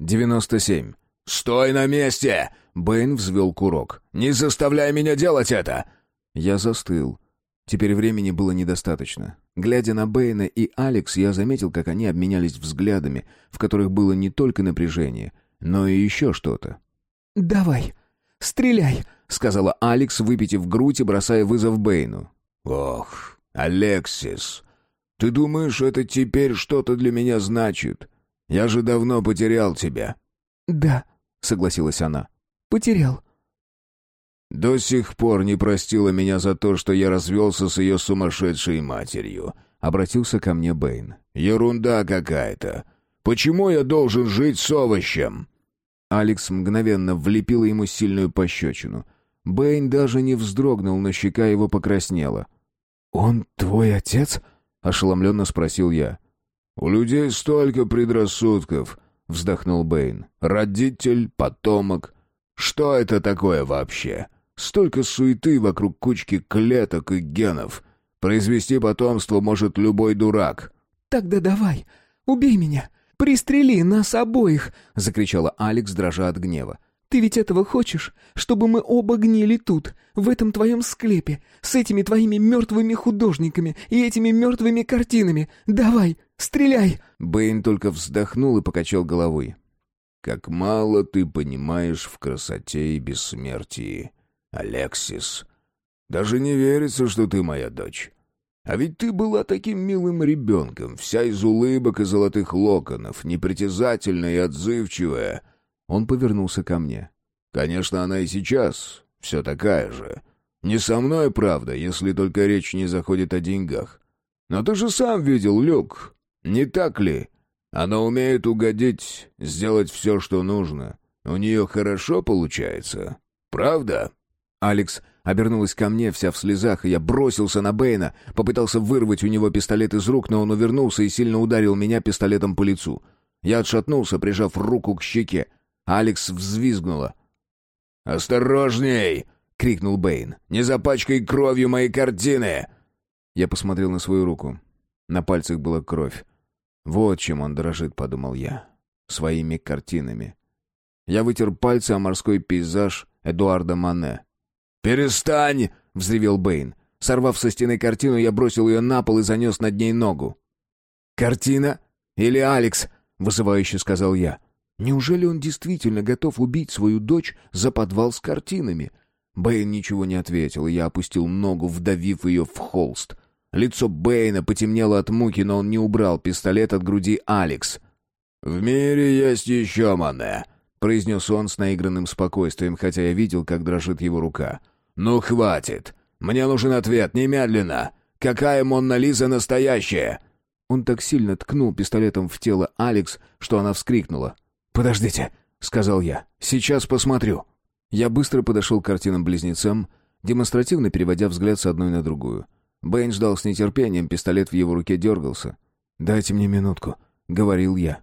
97. «Стой на месте!» Бэйн взвел курок. «Не заставляй меня делать это!» Я застыл. Теперь времени было недостаточно. Глядя на Бэйна и Алекс, я заметил, как они обменялись взглядами, в которых было не только напряжение, но и еще что-то. «Давай, стреляй!» — сказала Алекс, выпитив грудь и бросая вызов Бэйну. «Ох, Алексис, ты думаешь, это теперь что-то для меня значит? Я же давно потерял тебя». «Да», — согласилась она. «Потерял». «До сих пор не простила меня за то, что я развелся с ее сумасшедшей матерью», — обратился ко мне Бэйн. «Ерунда какая-то. Почему я должен жить с овощем?» Алекс мгновенно влепила ему сильную пощечину. Бэйн даже не вздрогнул, но щека его покраснела. «Он твой отец?» — ошеломленно спросил я. «У людей столько предрассудков», — вздохнул Бэйн. «Родитель, потомок. Что это такое вообще? Столько суеты вокруг кучки клеток и генов. Произвести потомство может любой дурак». «Тогда давай, убей меня, пристрели нас обоих!» — закричала Алекс, дрожа от гнева. «Ты ведь этого хочешь? Чтобы мы оба гнили тут, в этом твоем склепе, с этими твоими мертвыми художниками и этими мертвыми картинами. Давай, стреляй!» Бэйн только вздохнул и покачал головой. «Как мало ты понимаешь в красоте и бессмертии, Алексис. Даже не верится, что ты моя дочь. А ведь ты была таким милым ребенком, вся из улыбок и золотых локонов, непритязательная и отзывчивая». Он повернулся ко мне. «Конечно, она и сейчас все такая же. Не со мной, правда, если только речь не заходит о деньгах. Но ты же сам видел, Люк, не так ли? Она умеет угодить, сделать все, что нужно. У нее хорошо получается, правда?» Алекс обернулась ко мне, вся в слезах, и я бросился на Бэйна, попытался вырвать у него пистолет из рук, но он увернулся и сильно ударил меня пистолетом по лицу. Я отшатнулся, прижав руку к щеке. Алекс взвизгнула. «Осторожней!» — крикнул Бэйн. «Не запачкай кровью мои картины!» Я посмотрел на свою руку. На пальцах была кровь. «Вот чем он дрожит», — подумал я. «Своими картинами». Я вытер пальцы о морской пейзаж Эдуарда Мане. «Перестань!» — взревел Бэйн. Сорвав со стены картину, я бросил ее на пол и занес над ней ногу. «Картина? Или Алекс?» — вызывающе сказал я. Неужели он действительно готов убить свою дочь за подвал с картинами? Бэйн ничего не ответил, и я опустил ногу, вдавив ее в холст. Лицо Бэйна потемнело от муки, но он не убрал пистолет от груди Алекс. «В мире есть еще Мане», — произнес он с наигранным спокойствием, хотя я видел, как дрожит его рука. «Ну, хватит! Мне нужен ответ, немедленно! Какая Монна Лиза настоящая?» Он так сильно ткнул пистолетом в тело Алекс, что она вскрикнула. «Подождите», — сказал я. «Сейчас посмотрю». Я быстро подошел к картинам-близнецам, демонстративно переводя взгляд с одной на другую. Бэйн ждал с нетерпением, пистолет в его руке дергался. «Дайте мне минутку», — говорил я.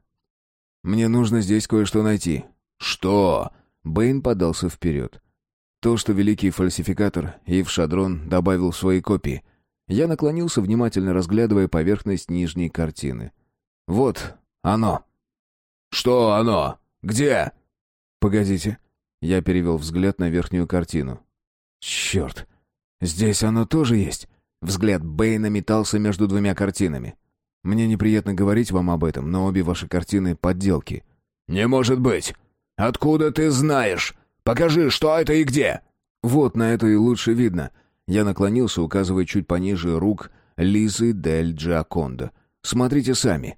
«Мне нужно здесь кое-что найти». «Что?» Бэйн подался вперед. То, что великий фальсификатор Ив Шадрон добавил в свои копии. Я наклонился, внимательно разглядывая поверхность нижней картины. «Вот оно». «Что оно? Где?» «Погодите». Я перевел взгляд на верхнюю картину. «Черт! Здесь оно тоже есть!» Взгляд Бэйна метался между двумя картинами. «Мне неприятно говорить вам об этом, но обе ваши картины — подделки». «Не может быть! Откуда ты знаешь? Покажи, что это и где!» «Вот на это и лучше видно». Я наклонился, указывая чуть пониже рук Лизы Дель Джиакондо. «Смотрите сами».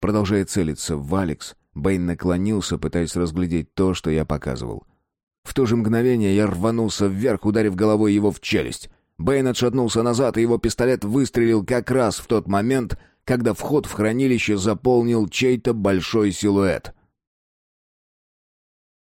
Продолжая целиться в Алекс, Бэйн наклонился, пытаясь разглядеть то, что я показывал. В то же мгновение я рванулся вверх, ударив головой его в челюсть. Бэйн отшатнулся назад, и его пистолет выстрелил как раз в тот момент, когда вход в хранилище заполнил чей-то большой силуэт.